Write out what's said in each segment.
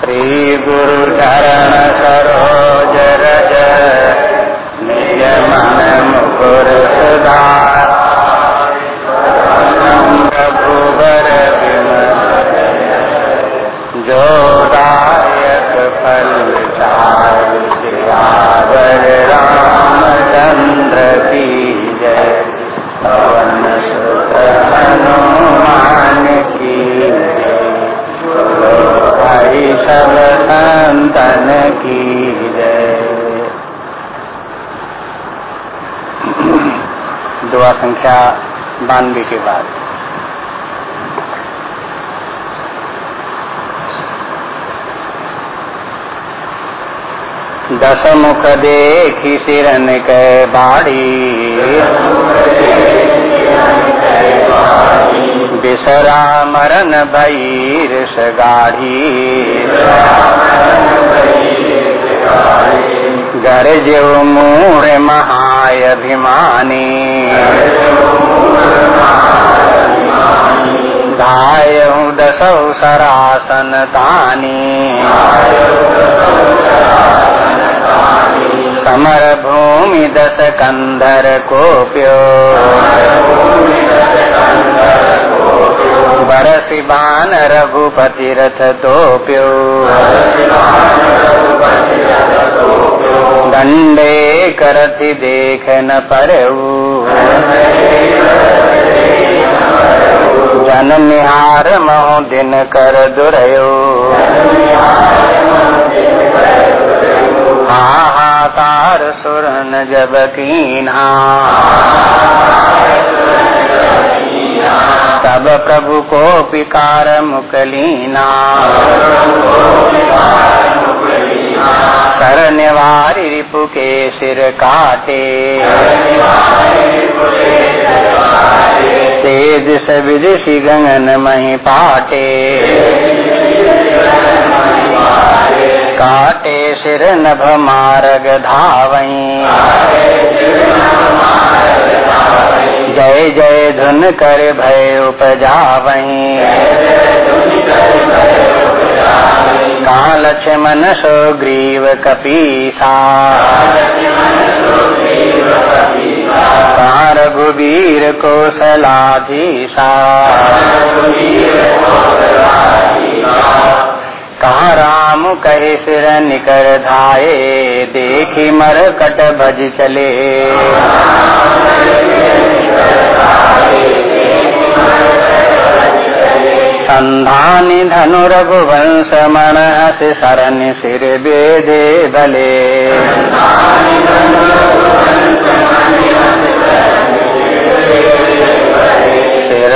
श्री गुरु चरण सरोज रज निज मन मुकुर सुधार जो दायक फल चार सियावर रामचंद्र की। संख्या बानवे के बाद। दस मुख देखी सिरन के बाड़ी। बिसरा मरन भैर गाढ़ी गरजो मूर महायभिमानी। धायऊ दसौ सरासन तानी। समर भूमि दस कंधर कोप्यो। बरसी बान रघुपति रथ तोप्यो। दंडे करति देख न परऊ। जन निहार महो दिन कर दुरयो। हाहाकार सुरन जब कीन्हा। तब प्रभु को पिकार मुकलीना। सर निवारी रिपु के सिर काटे तेज से विदिशी गंगन मही पाटे काटे सिर नभ मारग धावई जय जय धुन कर भय उपजावही कहा लक्ष्मण सो ग्रीव कपीसा कहा रघुवीर कौशलाधीसा कहा राम कहे सिर निकर धाये देखी मर कट भज चले संधानी धनु रघुवंश मन हस शरण सिर बेदे बले।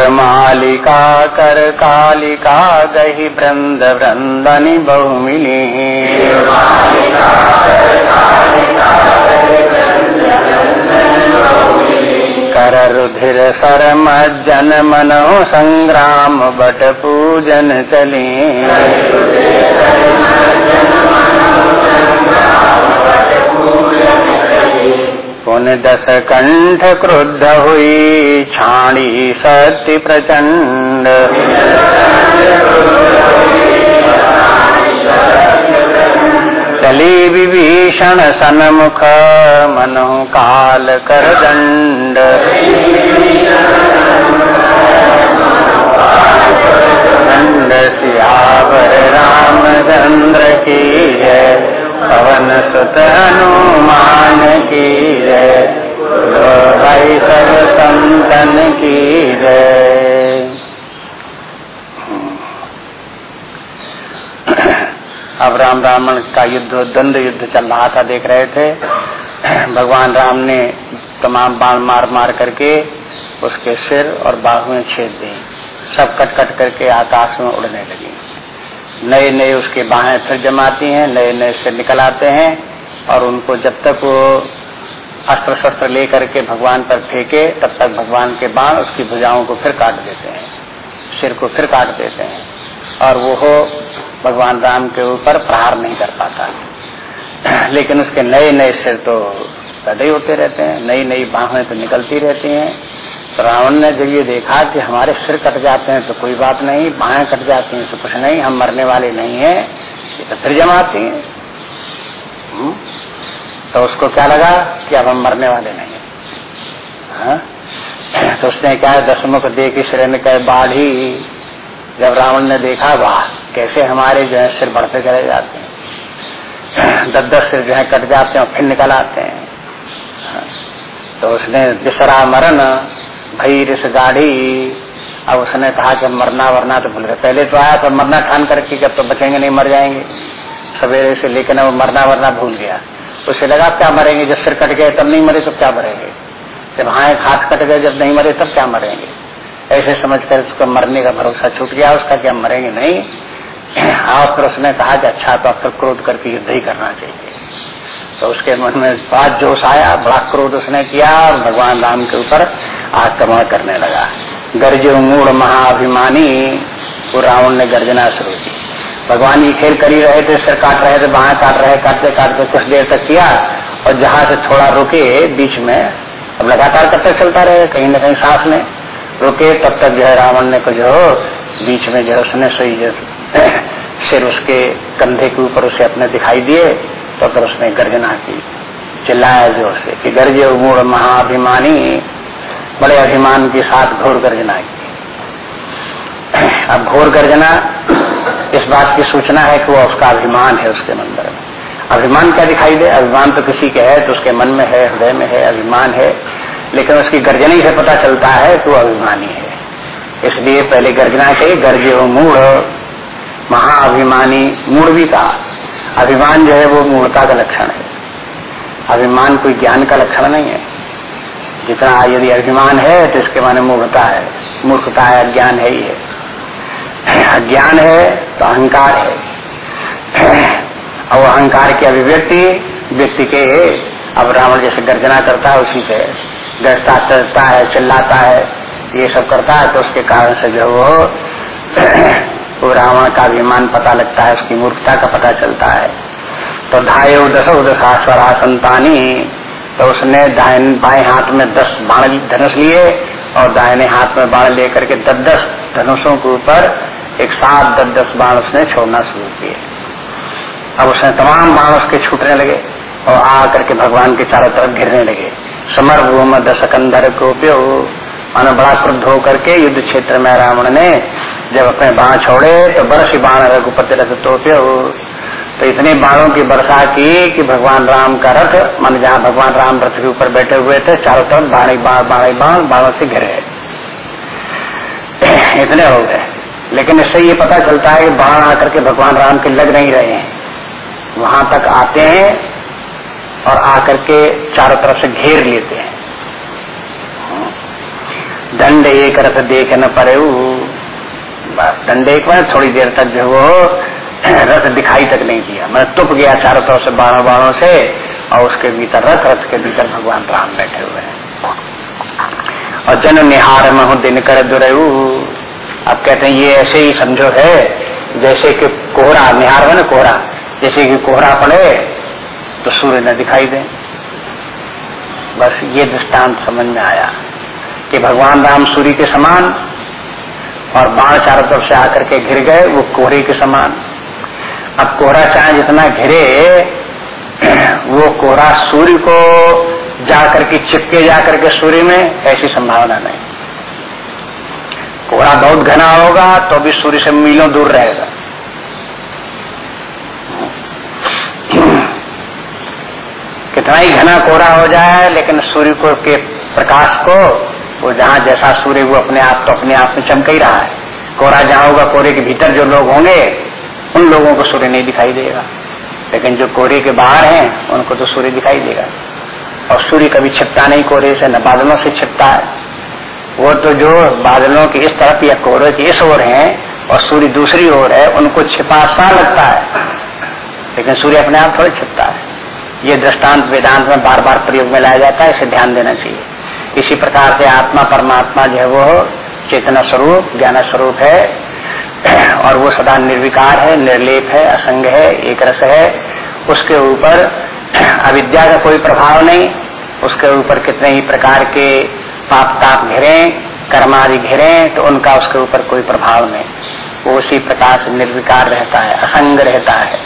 मालिका कर कालिका गही वृंद वृंदनी बहु कर रुधिर सरम जन मनो संग्राम बट पूजन चली। पुन दस कंठ क्रुद्ध हुई, छाणी सत्य प्रचंड चली विभीषण सनमुख मनु काल कर दंड। दंड सियावर रामचंद्र की जय, पवन सुत हनुमान की जय भाई सब संतन की जय। अब राम रावण का युद्ध द्वंद्व युद्ध चल रहा था, देख रहे थे। भगवान राम ने तमाम बाण मार मार करके उसके सिर और बाहुएँ छेद दी। सब कट कट करके आकाश में उड़ने लगी। नए नए उसके बाहें फिर जमाती हैं नए नए सिर निकल आते हैं और उनको जब तक वो अस्त्र शस्त्र लेकर के भगवान पर फेंके, तब तक भगवान के बाण उसकी भुजाओं को फिर काट देते हैं, सिर को फिर काट देते हैं। और वो भगवान राम के ऊपर प्रहार नहीं कर पाता लेकिन उसके नए नए सिर तो पैदा होते रहते हैं नई नई बाहें तो निकलती रहती हैं तो रावण ने जब ये देखा कि हमारे सिर कट जाते हैं तो कोई बात नहीं, बाहें कट जाती हैं तो कुछ नहीं, हम मरने वाले नहीं है, ये तो फिर जमाती हैं हम्म? तो उसको क्या लगा कि अब हम मरने वाले नहीं हाँ? तो उसने क्या दसमुख दे सिर कह बाढ़ी जब रावण ने देखा, वाह कैसे हमारे जो है सिर बढ़ते चले जाते हैं। दस दस सिर जो है कट जाते हैं फिर निकल आते हैं। हाँ? तो उसने बिसरा मरण भई रिस गाढ़ी अब उसने कहा कि मरना, वरना तो भूल गए। पहले तो आया तो मरना ठान करके, जब तो बचेंगे नहीं, मर जाएँगे। सवेरे से लेकिन वो मरना, वरना भूल गया। उसे लगा क्या मरेंगे? जब सिर कट गए, तब नहीं मरे तो क्या मरेंगे? जब हाथ हाथ कट गए, जब नहीं मरे, तब क्या मरेंगे? ऐसे समझ कर उसका मरने का भरोसा छूट गया। उसका क्या मरेंगे नहीं। और फिर उसने कहा कि अच्छा तो फिर क्रोध करके युद्ध ही करना चाहिए। तो उसके मन में बात जोश आया, बड़ा क्रोध उसने किया और भगवान राम के ऊपर आक्रमण करने लगा। गर्ज मूड महाअभिमानी वो रावण ने गर्जना शुरू की। भगवान ये खेल कर ही रहे थे, सिर काट रहे थे, बाहें काट रहे, काटते काटते कुछ देर तक किया और जहाँ से थोड़ा रुके, बीच में अब लगातार कब तक चलता रहे, कहीं न कहीं सांस में रुके, तब तक जो है रावण ने को जो बीच में जो उसने जो सिर उसके कंधे के ऊपर उसे अपने दिखाई दिए तो फिर उसने गर्जना की, चिल्लाया ज़ोर से कि गर्जे मूड महाअभिमानी बड़े अभिमान के साथ घोर गर्जना की। अब घोर गर्जना, इस बात की सूचना है कि वो उसका अभिमान है उसके मंदिर में। अभिमान क्या दिखाई दे? अभिमान तो किसी के है तो उसके मन में है, हृदय में है, अभिमान है, लेकिन उसकी गर्जनी से पता चलता है वो अभिमानी है। इसलिए पहले गर्जना चाहिए गर्जे मूढ़ महाअभिमानी मूढ़ भी कहा। अभिमान जो है वो मूर्ता का लक्षण है। अभिमान कोई ज्ञान का लक्षण नहीं है। जितना यदि अभिमान है तो इसके माने मूर्खता है। मूर्खता है, अज्ञान है ही है। अज्ञान है तो अहंकार है। और अहंकार की अभिव्यक्ति व्यक्ति के अब रावण जैसे गर्जना करता है उसी से। डरता, चलता है, चिल्लाता है, ये सब करता है तो उसके कारण से जो वो वो रावण का अभिमान पता लगता है, उसकी मूर्खता का पता चलता है। तो धाय दशो दशास्वरा संतानी तो उसने बाएँ हाथ में दस बाण धनुष लिए और दाहिने हाथ में बाण लेकर के दस दस धनुषों के ऊपर एक साथ दस दस बाण उसने छोड़ना शुरू किए। अब उसने तमाम बाण उसके छूटने लगे और आ करके भगवान के चारों तरफ़ घिरने लगे। समर भूम दशकंधर को मानो बड़ा क्रुद्ध होकर के युद्ध क्षेत्र में रावण ने जब अपने बाण छोड़े तो बरस बाण रघुपति रथ तोप्यो तो इतने बाणों की वर्षा की कि भगवान राम का रथ, मान जहाँ भगवान राम रथ के ऊपर बैठे हुए थे, चारों तरफ़ बाणी बाण बाणी बाण बाणों से घिरे इतने हो गए। लेकिन इससे ये पता चलता है कि बाण आकर के भगवान राम के लग नहीं रहे हैं। वहाँ तक आते हैं और आकर के चारों तरफ़ से घेर लेते हैं। दंड एक रथ देख न परे एक बार थोड़ी देर तक जो वो रथ दिखाई तक नहीं दिया। मैं तुप गया चारों तरफ़ से, बाणों बाणों से, और उसके भीतर रथ रथ के भीतर भगवान राम बैठे हुए हैं। और जन निहार में हूँ दिन कर दुरऊ। अब कहते हैं, ये ऐसे ही समझो है, जैसे कि कोहरा, निहार है ना कोहरा। जैसे कि कोहरा पड़े तो सूर्य न दिखाई दे। बस ये दृष्टांत समझ में आया कि भगवान राम सूर्य के समान और बाण चारों तरफ़ से आकर के घिर गए, वो कोहरे के समान। अब कोहरा चाहे जितना घिरे, वो कोहरा सूर्य को जाकर के चिपके, जाकर के सूर्य में, ऐसी संभावना नहीं। कोहरा बहुत घना होगा तो भी सूर्य से मीलों दूर रहेगा। कितना ही घना कोहरा हो जाए, लेकिन सूर्य को के प्रकाश को वो जहाँ जैसा सूर्य वो अपने आप तो अपने आप में चमक ही रहा है। कोहरा जहाँ होगा, कोहरे के भीतर जो लोग होंगे, उन लोगों को सूर्य नहीं दिखाई देगा। लेकिन जो कोहरे के बाहर हैं, उनको तो सूर्य दिखाई देगा। और सूर्य कभी छिपता नहीं कोहरे से, न बादलों से छिपता है। वो तो जो बादलों की इस तरफ़ या कोहरे की इस ओर है, और सूर्य दूसरी ओर है, उनको छिपा सा लगता है। लेकिन सूर्य अपने आप थोड़े छिपता है। ये दृष्टांत वेदांत में बार बार प्रयोग में लाया जाता है, इसे ध्यान देना चाहिए। इसी प्रकार से आत्मा, परमात्मा जो है वो चेतना स्वरूप, ज्ञान स्वरूप है। और वो सदा निर्विकार है, निर्लेप है, असंग है, एक रस है। उसके ऊपर अविद्या का कोई प्रभाव नहीं। उसके ऊपर कितने ही प्रकार के पाप ताप घिरे कर्म आदि घिरे तो उनका उसके ऊपर कोई प्रभाव नहीं। वो उसी प्रकार से निर्विकार रहता है, असंग रहता है।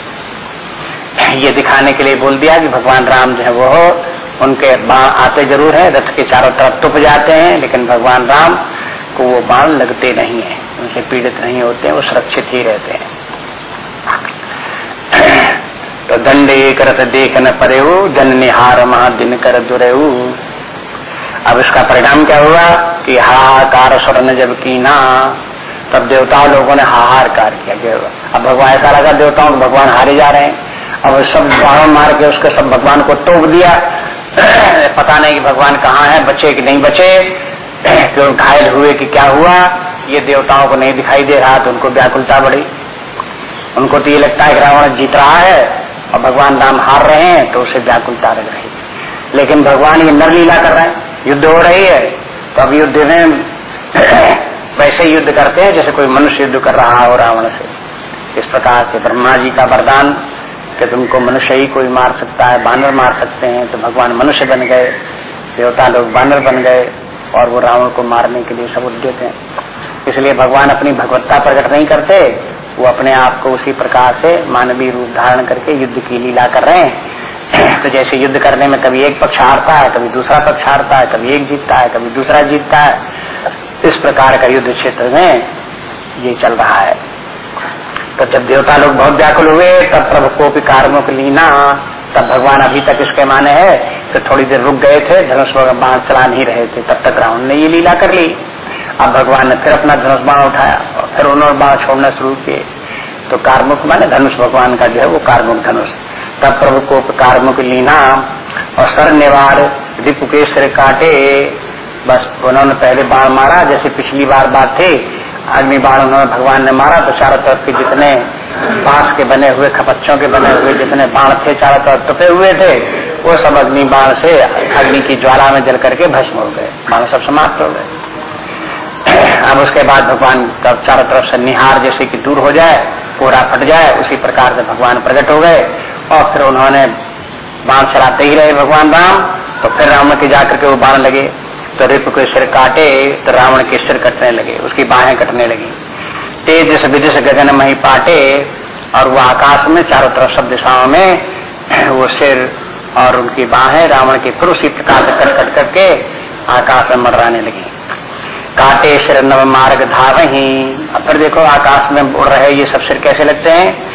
ये दिखाने के लिए बोल दिया कि भगवान राम जो है वो उनके बाण आते ज़रूर है, रथ के चारों तरफ़ तुप जाते हैं, लेकिन भगवान राम को वो बाण लगते नहीं है। उनसे पीड़ित नहीं होते, वो सुरक्षित ही रहते हैं। तो दंड एक रथ देख न परे हो जन निहार महा दिन कर दुरेऊ। अब इसका परिणाम क्या हुआ कि हाहाकार स्वर्ण जब की ना तब देवता लोगों ने हाहाकार किया। अब भगवान ऐसा लगा, देवताओं भगवान हारे जा रहे हैं। अब सब बाण मार के उसके सब भगवान को टोक दिया। पता नहीं कि भगवान कहाँ है, बचे कि नहीं बचे, क्यों घायल हुए कि क्या हुआ, ये देवताओं को नहीं दिखाई दे रहा तो उनको व्याकुलता बढ़ी। उनको तो ये लगता है कि रावण जीत रहा है, और भगवान राम हार रहे हैं तो उसे व्याकुलता लग रही लेकिन भगवान ये नर लीला कर रहे हैं, युद्ध हो रही है तो अब युद्ध में वैसे युद्ध करते हैं, जैसे कोई मनुष्य युद्ध कर रहा हो रावण से। इस प्रकार से ब्रह्मा जी का वरदान कि तुमको मनुष्य ही कोई मार सकता है, बानर मार सकते हैं तो भगवान मनुष्य बन गए, देवता लोग बानर बन गए, और वो रावण को मारने के लिए सब उद्यत हैं। इसलिए भगवान अपनी भगवत्ता प्रकट नहीं करते, वो अपने आप को उसी प्रकार से मानवीय रूप धारण करके युद्ध की लीला कर रहे हैं। तो जैसे युद्ध करने में कभी एक पक्ष हारता है, कभी दूसरा पक्ष हारता है, कभी एक जीतता है, कभी दूसरा जीतता है, इस प्रकार का युद्ध क्षेत्र में ये चल रहा है। तो जब देवता लोग बहुत व्याकुल हुए, तब प्रभु को भी कार्मुक लीना, तब भगवान अभी तक इसके माने है तो थोड़ी देर रुक गए थे, धनुष बाण चला नहीं रहे थे, तब तक रावण ने ये लीला कर ली। अब भगवान ने फिर अपना धनुष बाण उठाया फिर उन्होंने बाण छोड़ना शुरू किए। तो कार्मुक माने धनुष भगवान का जो है वो कार्मुक धनुष। तब प्रभु को कार्मुक लीना, और सर निवार दीप के काटे। बस उन्होंने पहले बाण मारा, जैसे पिछली बार बात थी अग्नि बाण उन्होंने भगवान ने मारा तो चारों तरफ़ के जितने बाँस के बने हुए, खपच्चों के बने हुए, जितने बाण थे चारों तरफ़ टुपे हुए थे, वो सब अग्नि बाण से अग्नि की ज्वाला में जल करके भस्म हो गए। बाण सब समाप्त हो गए। अब उसके बाद भगवान तब चारों तरफ़ से निहार जैसे कि दूर हो जाए पूरा फट जाए, उसी प्रकार से भगवान प्रकट हो गए और फिर उन्होंने बाण चलाते ही रहे भगवान राम। तो फिर राम के जाकर के वो बाण लगे। तो रिप को सिर काटे तो रावण के सिर कटने लगे, उसकी बाहें कटने लगी। तेज विदिश गगन मही पाटे, और वो आकाश में, चारों तरफ़ सब दिशाओं में, वो सिर और उनकी बाहें रावण की फिर उसी प्रकार से कट कट करके आकाश में मरवाने लगी। काटे सिर नव मार्ग धाव ही। अब फिर देखो, आकाश में उड़ रहे ये सब सिर कैसे लगते हैं?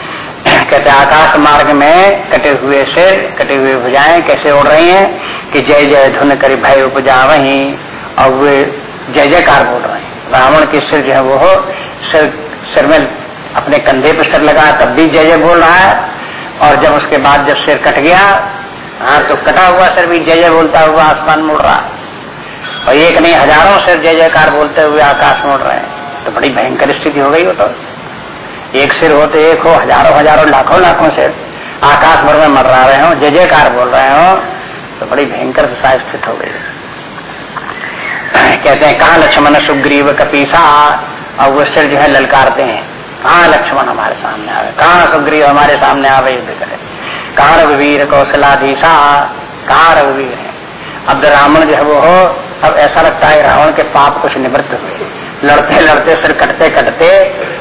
कहते आकाश मार्ग में कटे हुए सिर, कटे हुए भुजाएँ कैसे उड़ रही हैं? कि जय जय धुन कर भय उपजा वही और वे जय जयकार बोल रहे हैं रावण के सिर जो है वो सिर सिर में अपने कंधे पर सिर लगा, तब भी जय जय बोल रहा है। और जब उसके बाद जब सिर कट गया हाँ तो कटा हुआ, सिर भी जय जय बोलता हुआ आसमान मुड़ रहा। और एक नहीं, हज़ारों सिर जय जयकार बोलते हुए आकाश मुड़ रहे हैं। तो बड़ी भयंकर स्थिति हो गई वो तो। एक सिर हो तो एक हो, हज़ारों हज़ारों, लाखों लाखों सिर। आकाश भर में मर रहा रहे हो, जय जयकार बोल रहे हो। तो बड़ी भयंकर दशा स्थित हो गई। कहते हैं, कहा लक्ष्मण सुग्रीव कपीसा और वो सिर जो है ललकारते हैं। कहा लक्ष्मण हमारे सामने आवे कहा सुग्रीव हमारे सामने आवे युद्ध करे। कहा रघुवीर कौशलाधीशा? कहा रघुवीर है? अब रावण जो है वो हो, अब ऐसा लगता है रावण के पाप कुछ निवृत्त हुए। लड़ते लड़ते, सिर कटते कटते,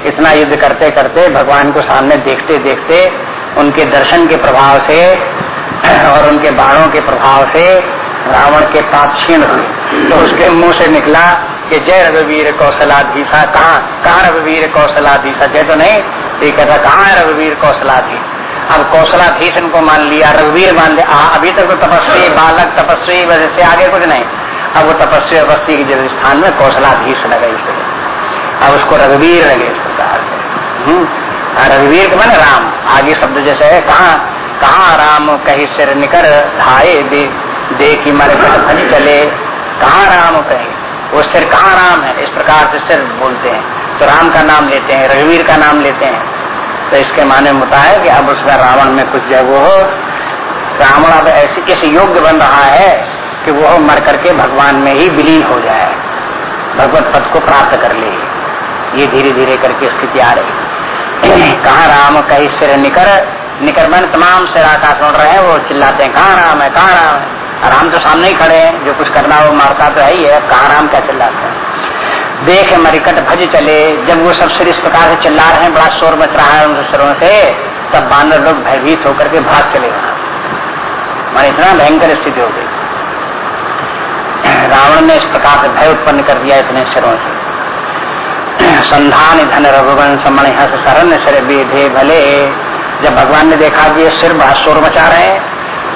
इतना युद्ध करते करते, भगवान को सामने देखते देखते, उनके दर्शन के प्रभाव से और उनके बाणों के प्रभाव से रावण के पाप छीण हुए। तो उसके मुँह से निकला कि जय रघुवीर कौशलाधीशा कहाँ कहाँ रघुवीर कौशलाधीशा? जय तो नहीं तो ये कहता कहाँ है रघुवीर कौशलाधीश? अब कौशलाधीश इनको मान लिया रघुवीर मान लिया अभी तक तो तपस्वी बालक तपस्वी वजह से आगे कुछ नहीं। अब वो तपस्वी अवस्थी के जब स्थान में कौशलाधीश लगे इसे अब उसको रघुवीर लगे इस प्रकार से। हम्म, रघुवीर के मैंने राम। आगे शब्द जैसे है कहा कहा राम कही सिर निकर धाये दे, दे की मर भज चले। कहा राम कहे? वो सिर कहाँ राम है? इस प्रकार से सिर बोलते हैं। तो राम का नाम लेते हैं रघुवीर का नाम लेते हैं। तो इसके माने होता है कि अब उसका रावण में कुछ जो वो रावण अब ऐसे किसी योग्य बन रहा है कि वो मर करके भगवान में ही विलीन हो जाए। भगवत पद को प्राप्त कर ले। ये धीरे धीरे करके स्थिति आ रही। कहा राम कही सिर निकर निकर मन तमाम से आकाश उड़ रहे हैं, वो चिल्लाते हैं, कहा राम है, कहा राम है? राम तो सामने ही खड़े हैं, जो कुछ करना वो मारता तो है ही है कहा राम क्या चिल्लाते हैं? देख मरिकट भज चले, जब वो सब सिर इस प्रकार से चिल्ला रहे हैं, बड़ा शोर मच रहा है उनके सिरों से, तब बानर लोग भयभीत होकर के भाग चले मान इतना भयंकर स्थिति हो गई। रावण ने इस प्रकार से भय उत्पन्न कर दिया इतने सिरों से। संधान धन रघुवन समण हस शरण सिर भले जब भगवान ने देखा कि ये सिर शोर मचा रहे हैं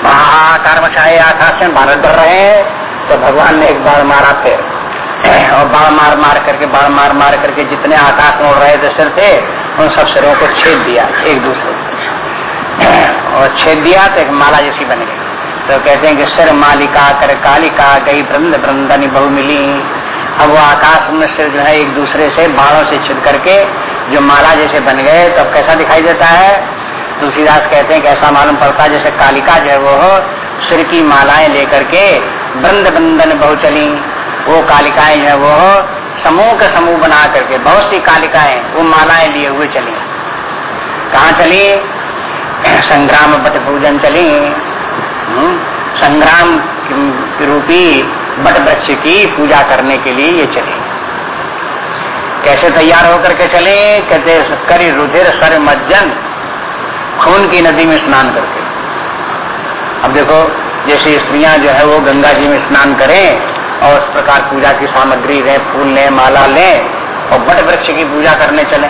महाकार मचाए, आकाश में भारत डर रहे हैं तो भगवान ने एक बार मारा फिर। और बाढ़ मार मार करके बाढ़ मार मार करके जितने आकाश में उड़ रहे थे, सिर थे उन सब सिरों को छेद दिया, एक दूसरे और छेद दिया तो एक माला जैसी बन गई। तो कहते हैं कि सिर मालिका कर कालिका गई, वृंद वृंदनी बहु मिली। अब वो आकाश में सिर जो है, एक दूसरे से बाढ़ों से छिद करके, जो माला जैसे बन गए तो अब कैसा दिखाई देता है? तुलसीदास कहते हैं कि ऐसा मालूम पड़ता जैसे कालिका जो है वो सिर की मालाएँ लेकर के वृंद वृंदन बहु चली वो कालिकाएँ जो है वो समूह का समूह बना करके बहुत सी कालिकाएँ वो मालाएँ लिए हुए चली। कहा चली? संग्राम बट पूजन चली। हम्म, संग्राम रूपी बट वृक्ष की पूजा करने के लिए ये चले। कैसे तैयार होकर के चले? कहते करी रुधिर सर मज्जन खून की नदी में स्नान करके अब देखो, जैसे स्त्रियाँ जो है, वो गंगा जी में स्नान करें और उस प्रकार पूजा की सामग्री लें, फूल लें, माला लें और बट वृक्ष की पूजा करने चले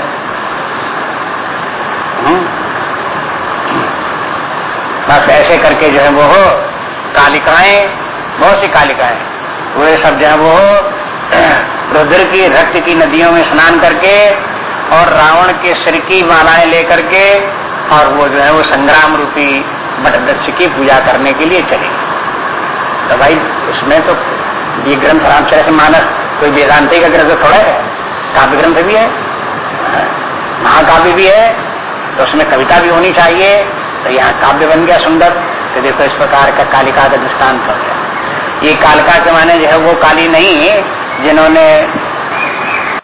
हम्म। बस ऐसे करके जो है, वो हो, कालिकाएँ, बहुत सी कालिकाएँ, वे सब जो है, वो रुद्र की, रक्त की नदियों में स्नान करके और रावण के सिर की मालाएँ लेकर के और वो जो है वो संग्राम रूपी बट वृक्ष की पूजा करने के लिए चले। तो भाई, उसमें तो ये ग्रंथ रामचरित मानस, कोई वेदांति का ग्रंथ थोड़ा है, काव्य ग्रंथ भी है, महाकाव्य भी है तो उसमें कविता भी होनी चाहिए तो यहाँ काव्य बन गया सुंदर तो देखो इस प्रकार का कालिका का दृष्टान कर गया। ये कालिका के माने जो है वो काली नहीं, जिन्होंने